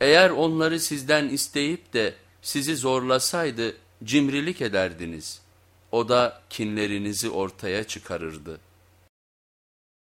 Eğer onları sizden isteyip de sizi zorlasaydı cimrilik ederdiniz. O da kinlerinizi ortaya çıkarırdı.''